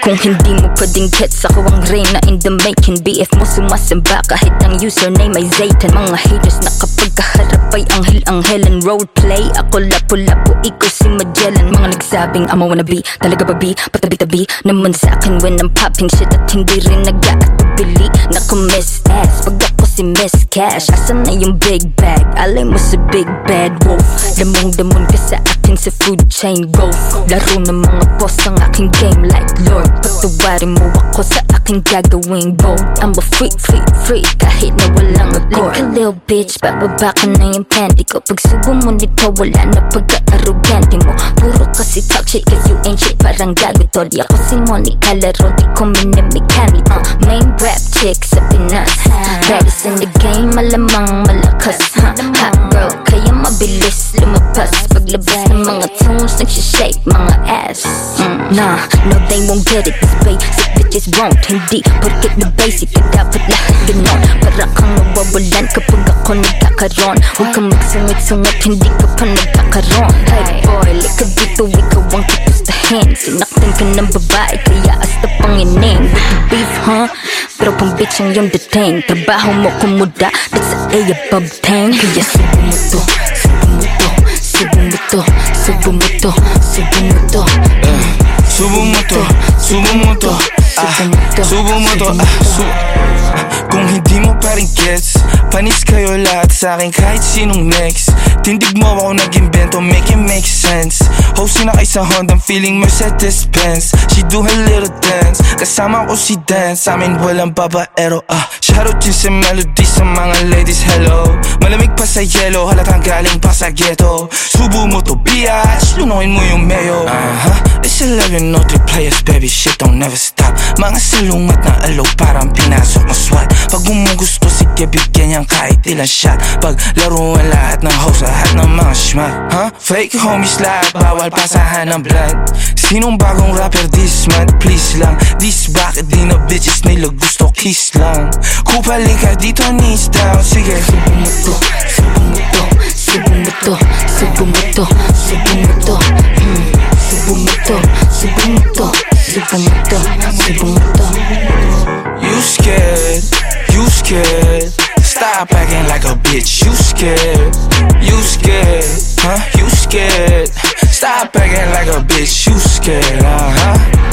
Kung hindi mo pwedeng gets Ako ang reyna in the making. BF mo sumasamba kahit ang username ay Zaytan. Mga haters na kapag ay anghel-anghel and roleplay. Ako lapu-lapu, ikaw si Magellan. Mga nagsabing I'm a wannabe, talaga ba B? Patabi-tabi naman sa akin when I'm popping shit At hindi rin nag-aatubili Naku miss ass, pag ako si Miss Cash Asan na yung big bag? Alay mo sa big bad wolf. Damong-damon ka sa akin sa food chain go Laro ng mga boss ang aking game like Lord. Patawarin mo ako sa aking gagawing bold I'm a freak, freak, freak kahit na walang accord Like a little bitch, bababa ka na yung panty ko Pag subo mo nito, wala na pagka-arrogante mo. Puro kasi talk shit cause you ain't shit Parang gago tol Di ako si Monica Laro, di ko minimikani uh, Main rap chick sa Pinas. Baddest in the game, malamang malakas. Huh? Hot girl, kaya mabilis lumabas Paglabas ng mga tunes, nagsishake mga ass. Mm, Nah, no they won't get it. This basic bitches won't Hindi porket na basic ka dapat lahat ganon Para kang nawawalan kapag ako nagkakaroon Huwag kang magsungit-sungat, hindi ka pa nagkakaroon Hey boy, lika dito, ikaw ang tutustahin Sinaktan ka ng babae, kaya asta pangining With the beef, huh? Pero pang bitch ang iyong dating Trabaho mo kumuda, that's a above 10 Kaya subo mo to Subo mo to, subo mo to ah, Subo mo to, ah, su- Kung hindi mo pa rin gets Panis kayo lahat sa akin kahit sinong next. Tindig mo ako nag-invento, make it make sense. Hosting na kay sa Honda, feeling Mercedes-Benz. She do her little dance, kasama ko si Dance Sa amin walang babaero, ah. Shoutout din sa melody sa mga ladies, hello. Malamig pa sa yellow, halatang galing pa sa ghetto. Subo mo to, biatch, lunukin mo yung mayo 11, no three players, baby, shit don't never stop. Mga salungat na alo, parang pinasok ng SWAT. Pag mo gusto, sige bigyan niyang kahit ilang shot. Pag laruan lahat ng host, lahat ng mga schmuck huh? Fake homies lahat, bawal pasahan ng blood. Sinong bagong rapper this month, please lang. This bakit di na bitches nila gusto kiss lang. Kupali ka dito, knees down, sige. Subo mo to, subo mo to, subo mo to, subo mo to, subo mo to. Subo mo to, You scared, you scared. Stop acting like a bitch, you scared You scared, huh? You scared. Stop acting like a bitch, you scared, uh-huh